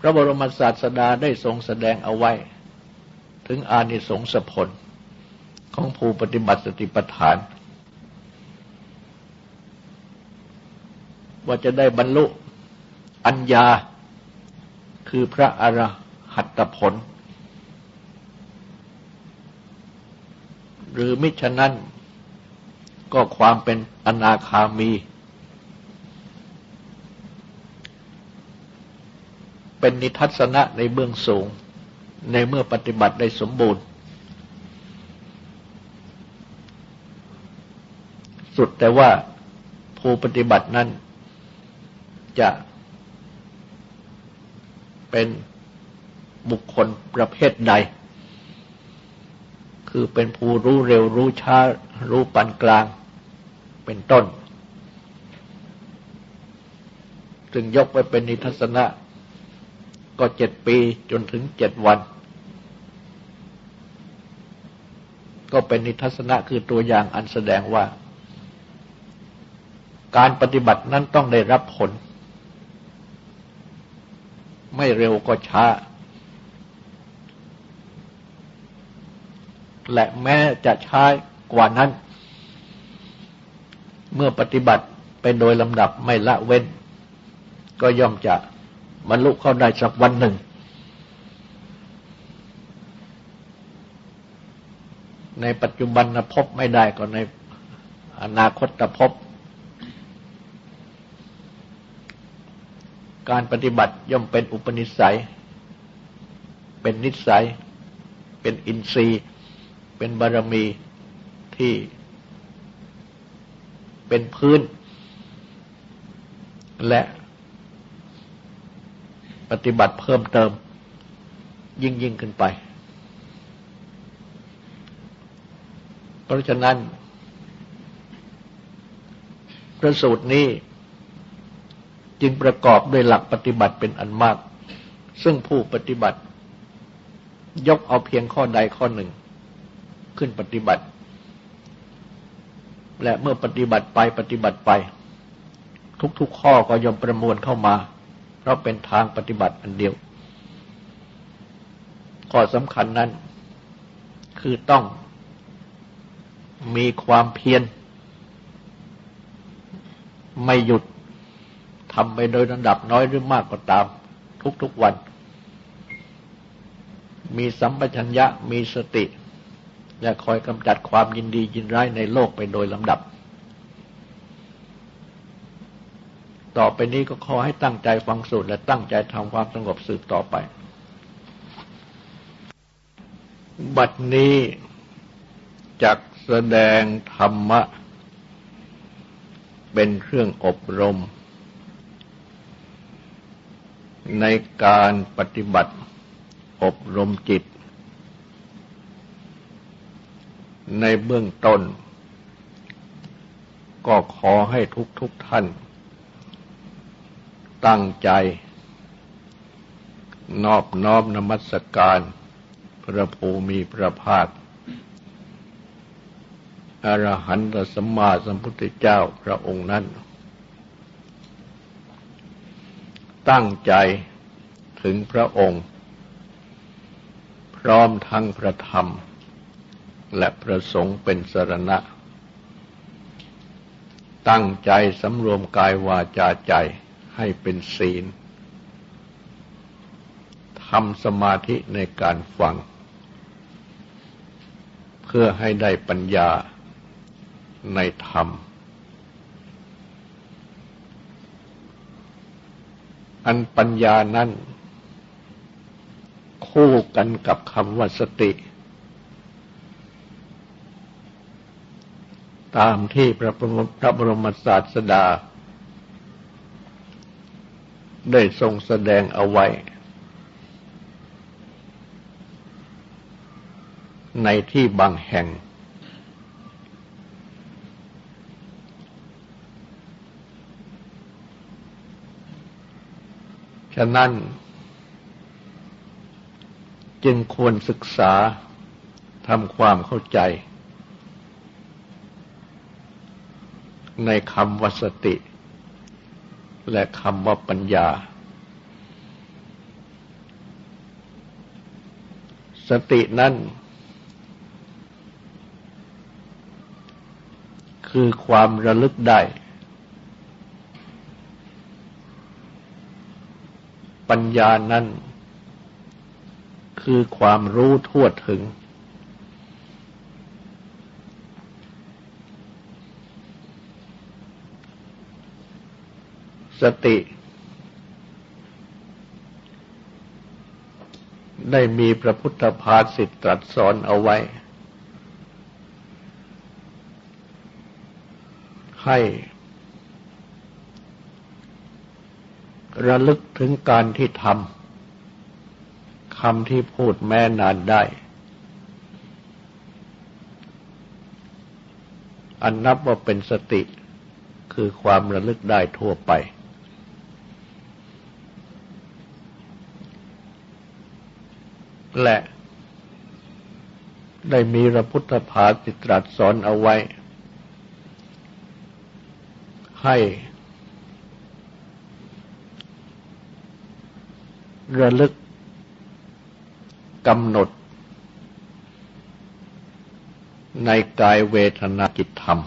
พระบรมศาสดาได้ทรงแสดงเอาไว้ ถึงอานิสงสผลของผู้ปฏิบัติสติปัฏฐาน ว่าจะได้บรรลุอัญญาคือพระอรหัตผล หรือมิฉะนั้นก็ความเป็นอนาคามี เป็นนิทัศนะในเบื้องสูง ในเมื่อปฏิบัติได้สมบูรณ์ สุดแต่ว่าผู้ปฏิบัตินั้นจะเป็นบุคคลประเภทใด คือเป็นผู้รู้เร็วรู้ช้า รู้ปานกลาง เป็นต้น จึงยกไปเป็นนิทัศนะ ก็เจ็ดปีจนถึงเจ็ดวัน ก็เป็นนิทัศนะคือตัวอย่างอันแสดงว่า การปฏิบัตินั้นต้องได้รับผล ไม่เร็วก็ช้า และแม้จะช้ากว่านั้น เมื่อปฏิบัติไปโดยลำดับไม่ละเว้น ก็ย่อมจะ บรรลุเข้าได้สักวันหนึ่ง ในปัจจุบันพบไม่ได้ก็ในอนาคตพบ การปฏิบัติย่อมเป็นอุปนิสัย เป็นนิสัย เป็นอินทรีย์ เป็นบารมีที่เป็นพื้น และ ปฏิบัติเพิ่มเติม ยิ่งยิ่งขึ้นไป เพราะฉะนั้น พระสูตรนี้จึงประกอบด้วยหลักปฏิบัติเป็นอันมาก ซึ่งผู้ปฏิบัติ ยกเอาเพียงข้อใดข้อหนึ่ง ขึ้นปฏิบัติ และเมื่อปฏิบัติไปปฏิบัติไป ทุกๆข้อก็ยอมประมวลเข้ามา เพราะเป็นทางปฏิบัติอันเดียว ข้อสำคัญนั้น คือต้องมีความเพียรไม่หยุดทำไปโดยระดับน้อยหรือมากก็ตาม ทุกๆวัน มีสัมปชัญญะมีสติ และคอยกำจัดความยินดียินร้ายในโลกไปโดยลำดับ ต่อไปนี้ก็ขอให้ตั้งใจฟังสูตรและตั้งใจทำความสงบสืบต่อไป บัดนี้จักแสดงธรรมะ เป็นเครื่องอบรม ในการปฏิบัติอบรมจิต ในเบื้องต้น ก็ขอให้ทุกทุกท่าน ตั้งใจ นอบน้อมนมัสการพระภูมิพระภาคอรหันตสัมมาสัมพุทธเจ้าพระองค์นั้น ตั้งใจถึงพระองค์ พร้อมทั้งพระธรรม และพระสงฆ์เป็นสรณะ ตั้งใจสำรวมกายวาจาใจ ให้เป็นศีลทำสมาธิในการฟัง เพื่อให้ได้ปัญญาในธรรม อันปัญญานั้นคู่กันกับคำว่าสติ ตามที่พระพระบรมศาสดา ได้ทรงแสดงเอาไว้ ในที่บางแห่ง ฉะนั้น จึงควรศึกษาทำความเข้าใจ ในคำวสติ และคำว่าปัญญา สตินั้นคือความระลึกได้ ปัญญานั้นคือความรู้ทั่วถึง สติ ได้มีพระพุทธภาษิตตรัสสอนเอาไว้ ให้ระลึกถึงการที่ทำคำที่พูดแม้นานได้ อันนับว่าเป็นสติคือความระลึกได้ทั่วไป และได้มีพระพุทธภาสิตรัสสอนเอาไว้ ให้ระลึกกำหนด ในกายเวทนาจิตธรรม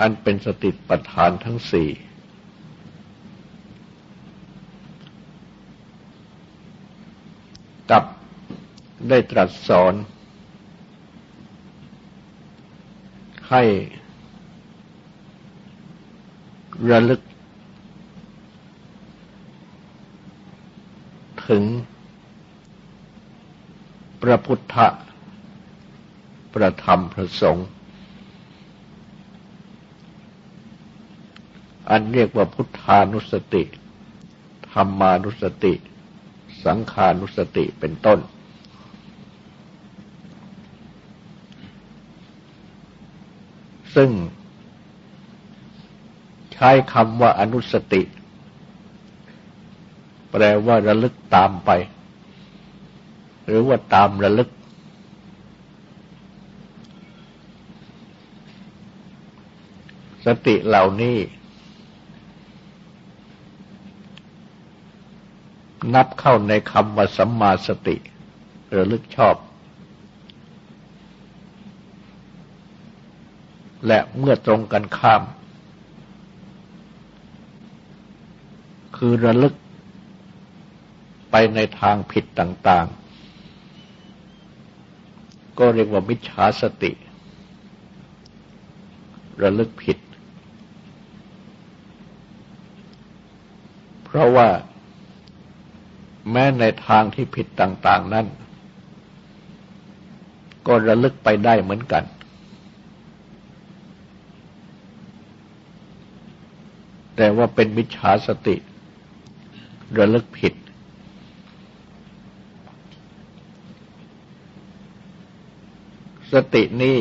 อันเป็นสติปัฏฐานทั้งสี่ กับได้ตรัสสอน ให้ระลึก ถึง พระพุทธ ประธรรมพระสงฆ์อันเรียกว่าพุทธานุสติ ธรรมานุสติ สังขานุสติเป็นต้น ซึ่ง ใช้คำว่าอนุสติ แปลว่าระลึกตามไป หรือว่าตามระลึก สติเหล่านี้ นับเข้าในคำว่าสัมมาสติระลึกชอบ และเมื่อตรงกันข้าม คือระลึกไปในทางผิดต่างๆ ก็เรียกว่ามิจฉาสติ ระลึกผิด เพราะว่า แม้ในทางที่ผิดต่าง ๆนั้น ก็ระลึกไปได้เหมือนกัน แต่ว่าเป็นมิจฉาสติ ระลึกผิด สตินี้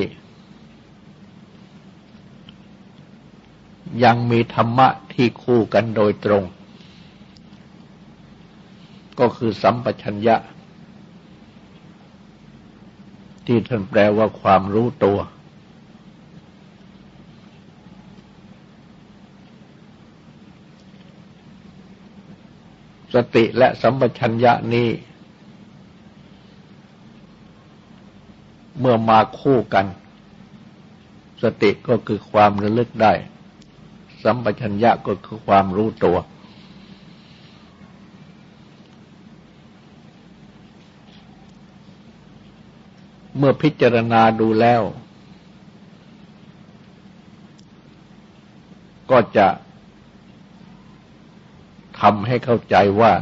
ยังมีธรรมะที่คู่กันโดยตรง ก็คือสัมปชัญญะ ที่ท่านแปลว่าความรู้ตัว สติและสัมปชัญญะนี้ เมื่อมาคู่กัน สติก็คือความระลึกได้ สัมปชัญญะก็คือความรู้ตัว เมื่อพิจารณาดูแล้ว ก็จะทำให้เข้าใจว่า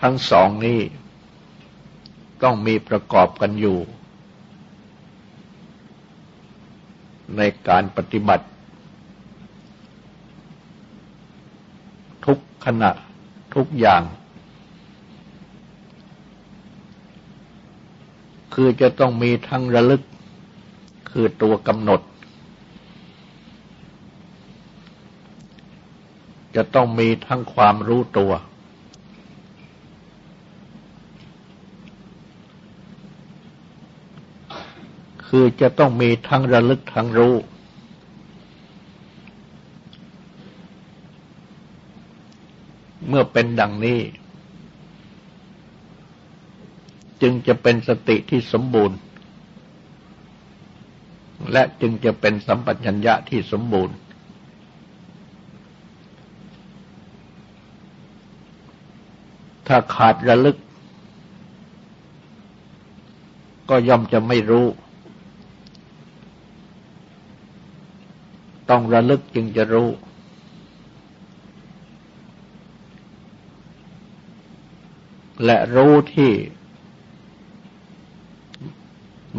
ทั้งสองนี้ ต้องมีประกอบกันอยู่ ในการปฏิบัติ ทุกขณะทุกอย่าง คือจะต้องมีทั้งระลึก คือตัวกำหนด จะต้องมีทั้งความรู้ตัว คือจะต้องมีทั้งระลึกทั้งรู้เมื่อเป็นดังนี้ จึงจะเป็นสติที่สมบูรณ์ และจึงจะเป็นสัมปชัญญะที่สมบูรณ์ ถ้าขาดระลึก ก็ย่อมจะไม่รู้ ต้องระลึกจึงจะรู้และรู้ที่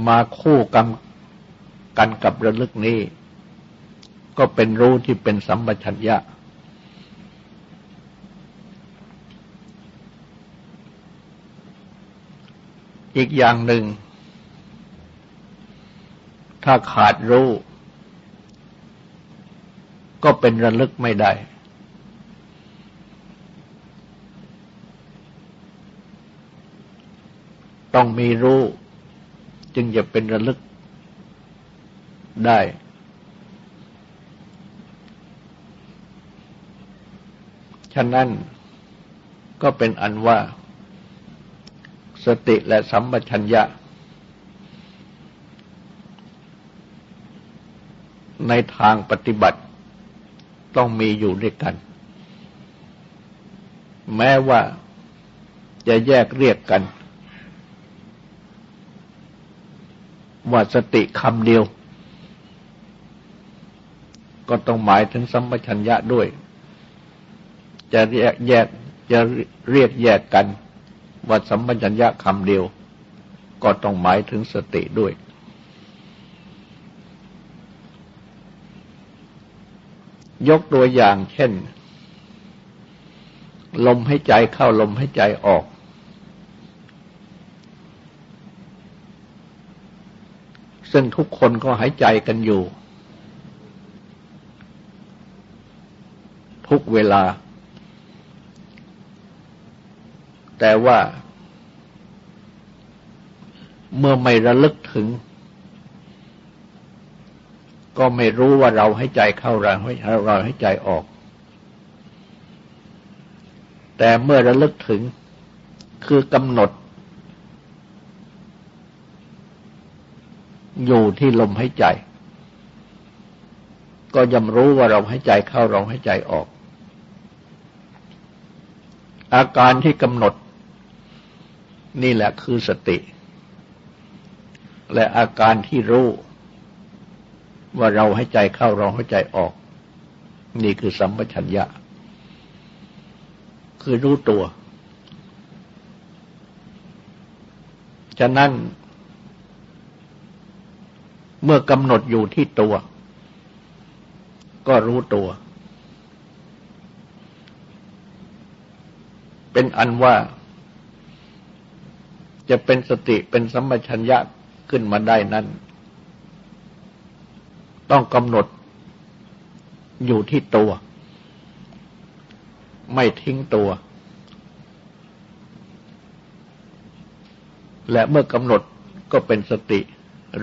มาคู่กันกันกับระลึกนี้ ก็เป็นรู้ที่เป็นสัมปชัญญะ อีกอย่างหนึ่ง ถ้าขาดรู้ ก็เป็นระลึกไม่ได้ต้องมีรู้ จึงจะเป็นระลึกได้ ฉะนั้นก็เป็นอันว่า สติและสัมปชัญญะ ในทางปฏิบัติต้องมีอยู่ด้วยกัน แม้ว่าจะแยกเรียกกัน ว่าสติคำเดียว ก็ต้องหมายถึงสัมปชัญญะด้วย จะแยกแยกจะเรียกแยกกัน ว่าสัมปชัญญะคำเดียว ก็ต้องหมายถึงสติด้วย ยกตัวอย่างเช่น ลมให้ใจเข้าลมให้ใจออก ซึ่งทุกคนก็หายใจกันอยู่ ทุกเวลา แต่ว่า เมื่อไม่ระลึกถึง ก็ไม่รู้ว่าเราให้ใจเข้าเราให้เราให้ใจออก แต่เมื่อระลึกถึงคือกำหนด อยู่ที่ลมหายใจ ก็ย่อมรู้ว่าเราหายใจเข้าเราหายใจออก อาการที่กำหนด นี่แหละคือสติ และอาการที่รู้ ว่าเราให้ใจเข้าเราให้ใจออก นี่คือสัมปชัญญะ คือรู้ตัว ฉะนั้น เมื่อกำหนดอยู่ที่ตัว ก็รู้ตัว เป็นอันว่า จะเป็นสติเป็นสัมปชัญญะขึ้นมาได้นั้น ต้องกำหนดอยู่ที่ตัว ไม่ทิ้งตัว และเมื่อกำหนดก็เป็นสติ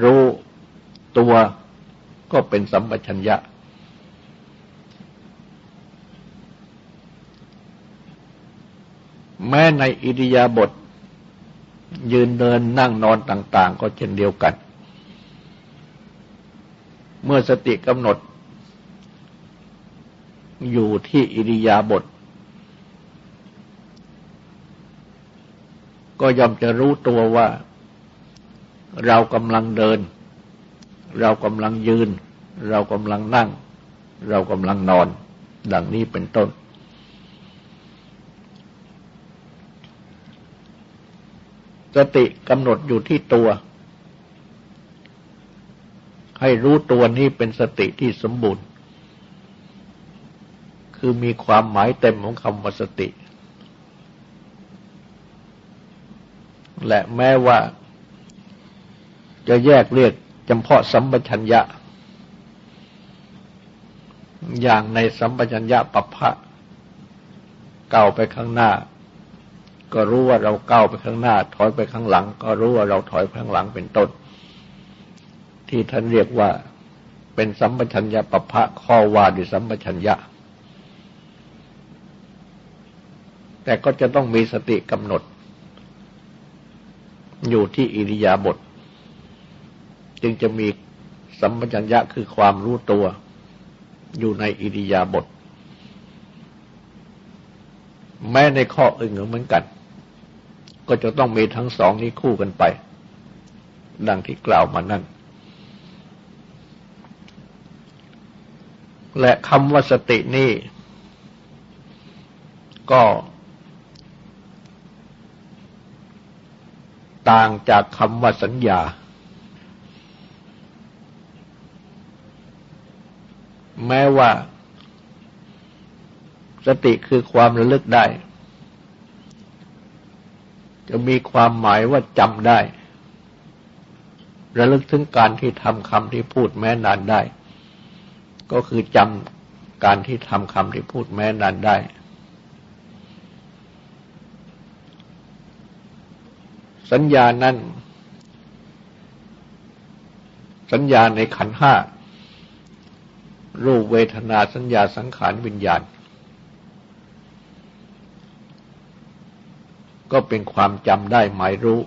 รู้ ตัวก็เป็นสัมปชัญญะ แม้ในอิริยาบถยืนเดินนั่งนอนต่าง ๆ ก็เช่นเดียวกัน เมื่อสติกำหนด อยู่ที่อิริยาบถก็ยอมจะรู้ตัวว่า เรากำลังเดิน เรากำลังยืน เรากำลังนั่ง เรากำลังนอน ดังนี้เป็นต้น สติกำหนดอยู่ที่ตัว ให้รู้ตัวนี้เป็นสติที่สมบูรณ์ คือมีความหมายเต็มของคำว่าสติ และแม้ว่าจะแยกเรียก จำเพาะสัมปชัญญะ อย่างในสัมปชัญญะปัปพะก้าวไปข้างหน้า ก็รู้ว่าเราก้าวไปข้างหน้า ถอยไปข้างหลัง ก็รู้ว่าเราถอยไปข้างหลังเป็นต้น ที่ท่านเรียกว่าเป็นสัมปชัญญะปัปพะข้อว่าด้วยสัมปชัญญะ แต่ก็จะต้องมีสติกำหนด อยู่ที่อิริยาบถ จึงจะมีสัมปชัญญะคือความรู้ตัวอยู่ในอิริยาบถแม้ในข้ออื่นเหมือนกัน ก็จะต้องมีทั้งสองนี้คู่กันไป ดังที่กล่าวมานั่น และคำว่าสตินี่ก็ต่างจากคำว่าสัญญา แม้ว่า สติคือความระลึกได้ จะมีความหมายว่าจำได้ ระลึกถึงการที่ทำคำที่พูดแม้นานได้ ก็คือจำการที่ทำคำที่พูดแม้นานได้สัญญานั้น สัญญาในขันห้า รูปเวทนาสัญญาสังขารวิญญาณ ก็เป็นความจำได้หมายรู้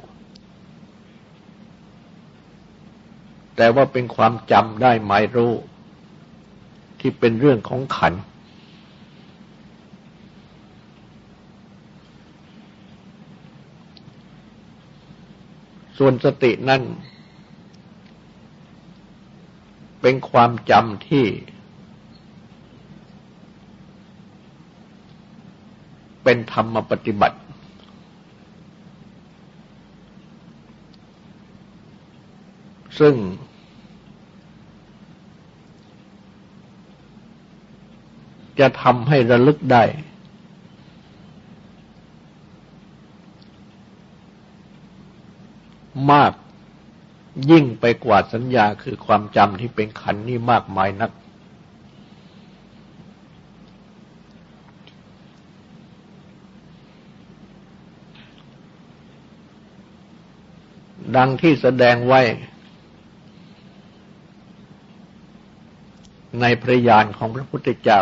แต่ว่าเป็นความจำได้หมายรู้ ที่เป็นเรื่องของขัน ส่วนสตินั่นเป็นความจำที่ เป็นธรรมปฏิบัติ ซึ่ง จะทำให้ระลึกได้ มากยิ่งไปกว่าสัญญาคือความจำที่เป็นขันนี่มากมายนัก ดังที่แสดงไว้ ในพระญาณของพระพุทธเจ้า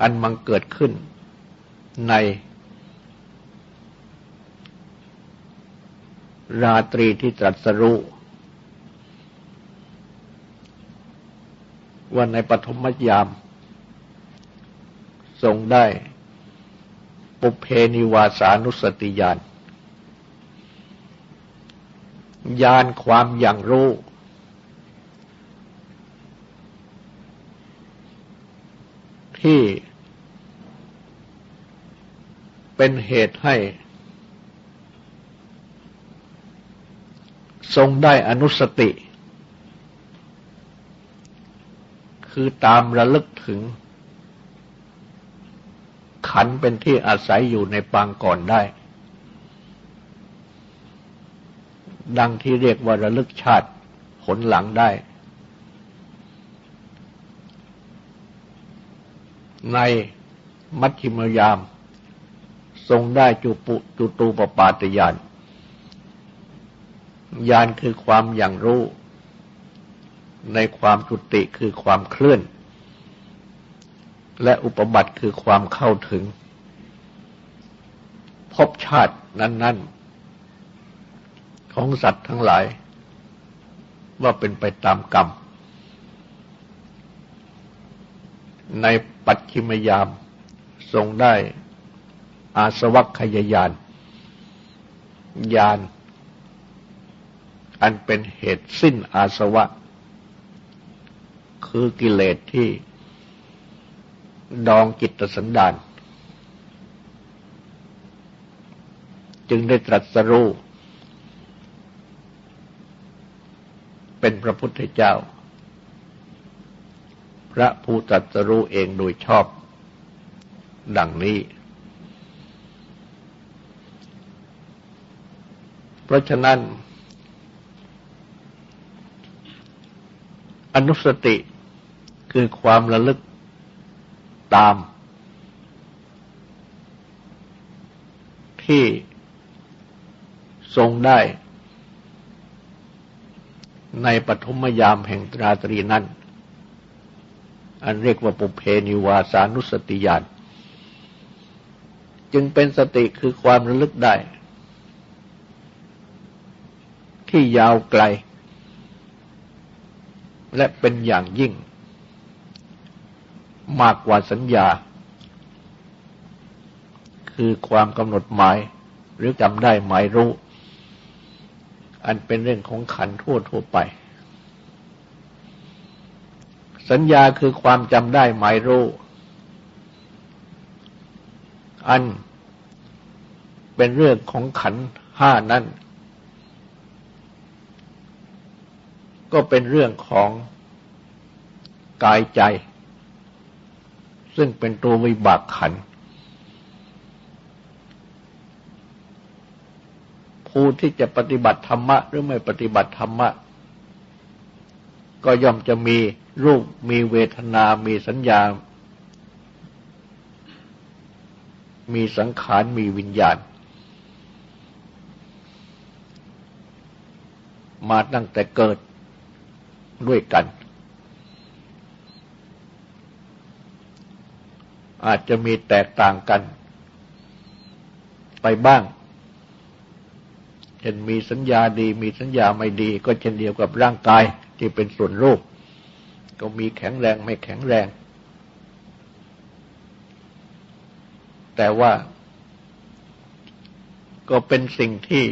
อันมังเกิดขึ้นใน ราตรีที่ตรัสรู้ว่าในปฐมยาม ทรงได้ปุเพนิวาสานุสติญาณ ญาณความอย่างรู้ ที่เป็นเหตุให้ ทรงได้อนุสติ คือตามระลึกถึง ขันเป็นที่อาศัยอยู่ในปางก่อนได้ ดังที่เรียกว่าระลึกชาติผลหลังได้ ในมัชฌิมยาม ทรงได้จุปุจุตูปปาตยานยานคือความอย่างรู้ ในความจุติคือความเคลื่อน และอุปบัติคือความเข้าถึง พบชาตินั้น ๆ ของสัตว์ทั้งหลาย ว่าเป็นไปตามกรรม ในปัจฉิมยามทรงได้อาสวัคขยายานญาณอันเป็นเหตุสิ้นอาสวะ คือกิเลสที่ดองจิตสันดาน จึงได้ตรัสรู้ เป็นพระพุทธเจ้า พระผู้ตรัสรู้เองโดยชอบ ดังนี้ เพราะฉะนั้น อนุสติคือความระลึกตาม ที่ทรงได้ ในปฐมยามแห่งตราตรีนั้น อันเรียกว่าปุเพนิวาสานุสติญาณจึงเป็นสติคือความระลึกได้ ที่ยาวไกล และเป็นอย่างยิ่ง มากกว่าสัญญา คือความกำหนดหมายหรือจำได้หมายรู้ อันเป็นเรื่องของขันทั่วทั่วไป สัญญาคือความจำได้หมายรู้ อันเป็นเรื่องของขันห้านั้นก็เป็นเรื่องของกายใจ ซึ่งเป็นตัววิบากขัน ผู้ที่จะปฏิบัติธรรมะ หรือไม่ปฏิบัติธรรมะ ก็ย่อมจะมีรูปมีเวทนา มีสัญญา มีสังขาร มีวิญญาณ มาตั้งแต่เกิดด้วยกัน อาจจะมีแตกต่างกันไปบ้าง ช่นมีสัญญาดีมีสัญญาไม่ดี ก็เช่นเดียวกับร่างกายที่เป็นส่วนรูป ก็มีแข็งแรงไม่แข็งแรง แต่ว่า ก็เป็นสิ่งที่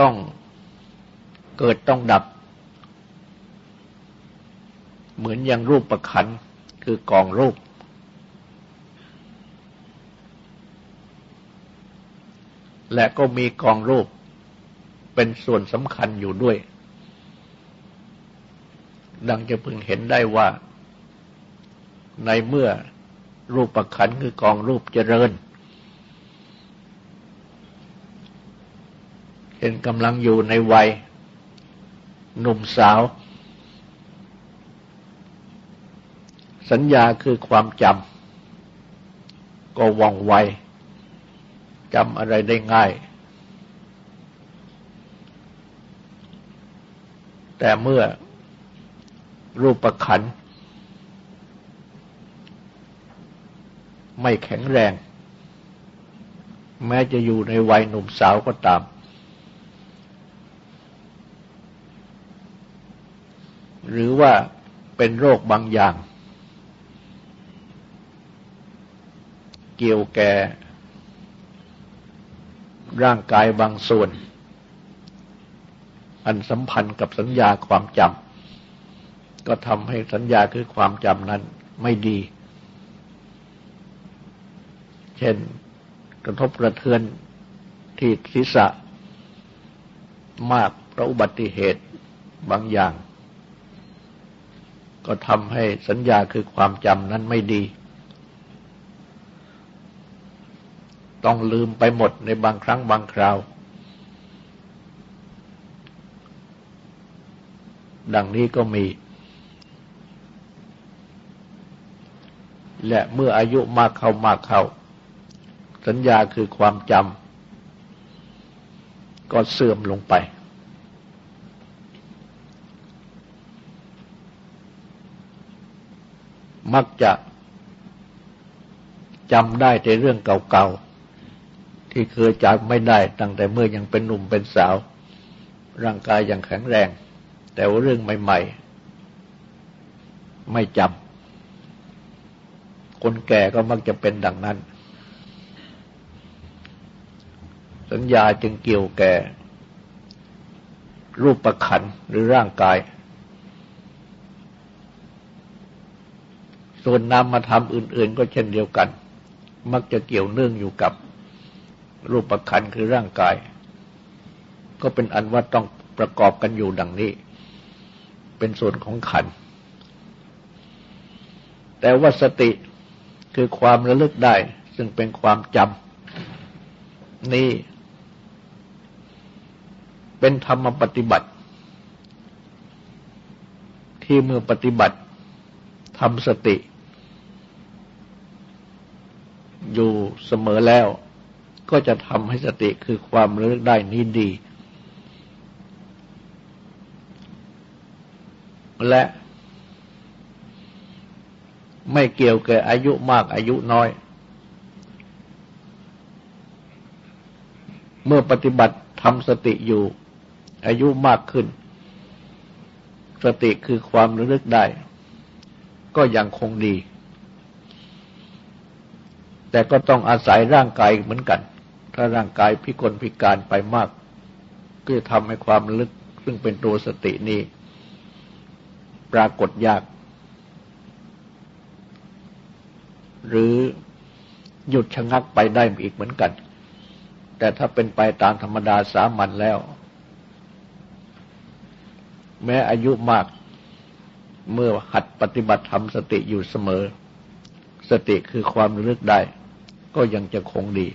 ต้องเกิดต้องดับ เหมือนอย่างรูปประคันคือกองรูป และก็มีกองรูปเป็นส่วนสำคัญอยู่ด้วย ดังจะพึงเห็นได้ว่า ในเมื่อรูปประคันคือกองรูปเจริญเห็นกำลังอยู่ในวัยหนุ่มสาว สัญญาคือความจำก็ว่องไว จำอะไรได้ง่าย แต่เมื่อรูปประขันไม่แข็งแรง แม้จะอยู่ในวัยหนุ่มสาวก็ตาม หรือว่าเป็นโรคบางอย่าง เกี่ยวแก่ ร่างกายบางส่วน อันสัมพันธ์กับสัญญาความจำก็ทำให้สัญญาคือความจำนั้นไม่ดี เช่นกระทบกระเทือนที่ศีรษะ มากเพราะอุบัติเหตุบางอย่าง ก็ทำให้สัญญาคือความจำนั้นไม่ดี ต้องลืมไปหมดในบางครั้งบางคราว ดังนี้ก็มี และเมื่ออายุมากเข้ามากเข้า สัญญาคือความจำก็เสื่อมลงไปมักจะจำได้แต่เรื่องเก่าๆ ที่เคยจำไม่ได้ตั้งแต่เมื่อยังเป็นหนุ่มเป็นสาว ร่างกายยังแข็งแรง แต่ว่าเรื่องใหม่ ๆ ไม่จำคนแก่ก็มักจะเป็นดังนั้น สัญญาจึงเกี่ยวแก่ รูปประขันหรือร่างกาย ส่วนนามธรรมอื่น ๆ ก็เช่นเดียวกัน มักจะเกี่ยวเนื่องอยู่กับ รูปขันคือร่างกาย ก็เป็นอันว่าต้องประกอบกันอยู่ดังนี้ เป็นส่วนของขัน แต่ว่าสติคือความระลึกได้ ซึ่งเป็นความจำนี่เป็นธรรมปฏิบัติ ที่เมื่อปฏิบัติทำสติ อยู่เสมอแล้ว ก็จะทำให้สติคือความระลึกได้นี้ดี และไม่เกี่ยวกับอายุมากอายุน้อย เมื่อปฏิบัติทำสติอยู่ อายุมากขึ้น สติคือความระลึกได้ ก็ยังคงดี แต่ก็ต้องอาศัยร่างกายเหมือนกัน ถ้าร่างกายพิกลพิการไปมาก ก็จะทำให้ความลึก ซึ่งเป็นตัวสตินี้ ปรากฏยาก หรือหยุดชะงักไปได้อีกเหมือนกัน แต่ถ้าเป็นไปตามธรรมดาสามัญแล้ว แม้อายุมากเมื่อหัดปฏิบัติธรรมสติอยู่เสมอ สติคือความลึกได้ ก็ยังจะคงดี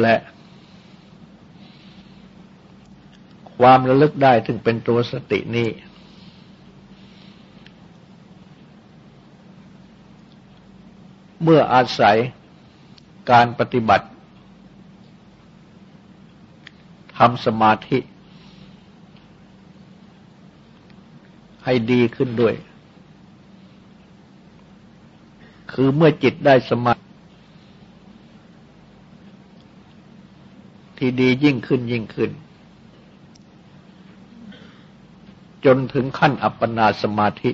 และความระลึกได้ถึงเป็นตัวสตินี้ เมื่ออาศัยการปฏิบัติทำสมาธิ ให้ดีขึ้นด้วย คือเมื่อจิตได้สมาธิ ที่ดียิ่งขึ้นยิ่งขึ้น จนถึงขั้นอัปปนาสมาธิ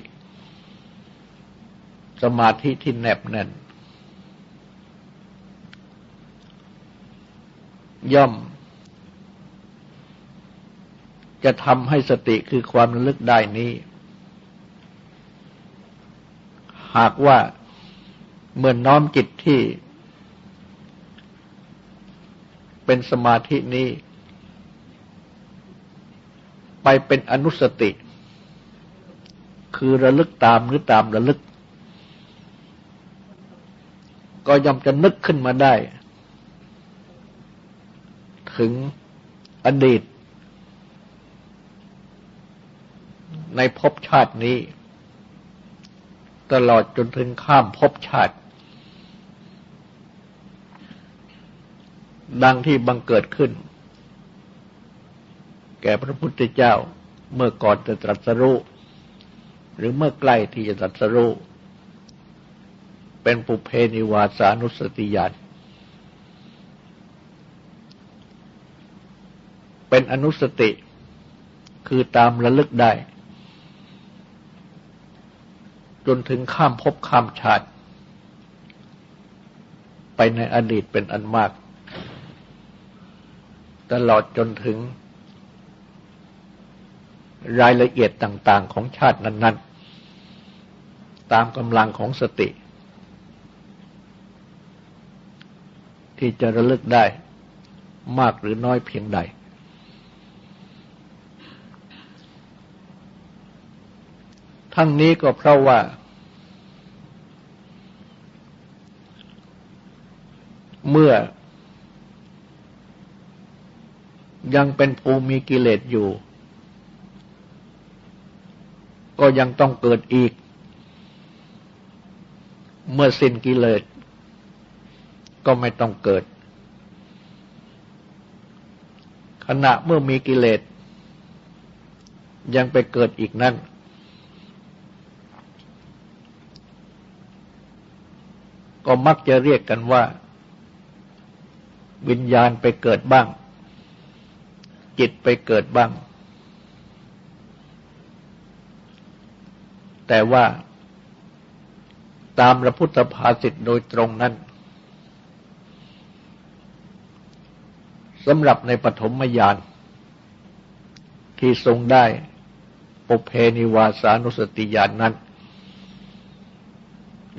สมาธิที่แนบแน่น ย่อม จะทำให้สติคือความระลึกได้นี้ หากว่าเมื่อนน้อมจิตที่ เป็นสมาธินี้ ไปเป็นอนุสติ คือระลึกตามหรือตามระลึก ก็ย่อมจะนึกขึ้นมาได้ ถึงอดีต ในภพชาตินี้ ตลอดจนถึงข้ามภพชาติ ดังที่บังเกิดขึ้น แก่พระพุทธเจ้าเมื่อก่อนจะตรัสรู้หรือเมื่อใกล้ที่จะตรัสรู้เป็นปุเพนิวาสานุสติญาณเป็นอนุสติคือตามระลึกได้ จนถึงข้ามภพข้ามชาติ ไปในอดีตเป็นอันมาก ตลอดจนถึง รายละเอียดต่าง ๆ ของชาตินั้น ๆ ตามกำลังของสติ ที่จะระลึกได้มากหรือน้อยเพียงใด ทั้งนี้ก็เพราะว่า เมื่อ ยังเป็นภูมิกิเลสอยู่ ก็ยังต้องเกิดอีก เมื่อสิ้นกิเลส ก็ไม่ต้องเกิด ขณะเมื่อมีกิเลส ยังไปเกิดอีกนั่นก็มักจะเรียกกันว่า วิญญาณไปเกิดบ้าง จิตไปเกิดบ้าง แต่ว่าตามพระพุทธภาษิตโดยตรงนั้นสำหรับในปฐมยานที่ทรงได้ปุเพนิวาสานุสติญาณนนั้น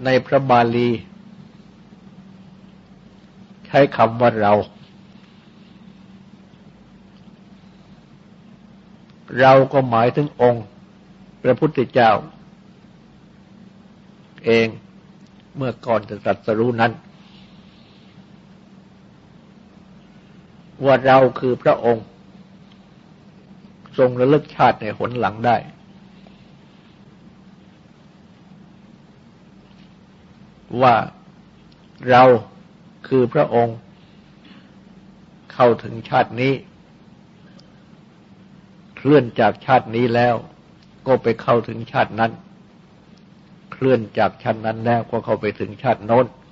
ในพระบาลี ใช้คำว่าเรา เราก็หมายถึงองค์ พระพุทธเจ้า เองเมื่อก่อนจะตรัสรู้นั้น ว่าเราคือพระองค์ ทรงระลึกชาติในหนหลังได้ ว่าเราคือพระองค์ เข้าถึงชาตินี้ เคลื่อนจากชาตินี้แล้ว ก็ไปเข้าถึงชาตินั้น เคลื่อนจากชาตินั้นแล้วก็เข้าไปถึงชาติโน้น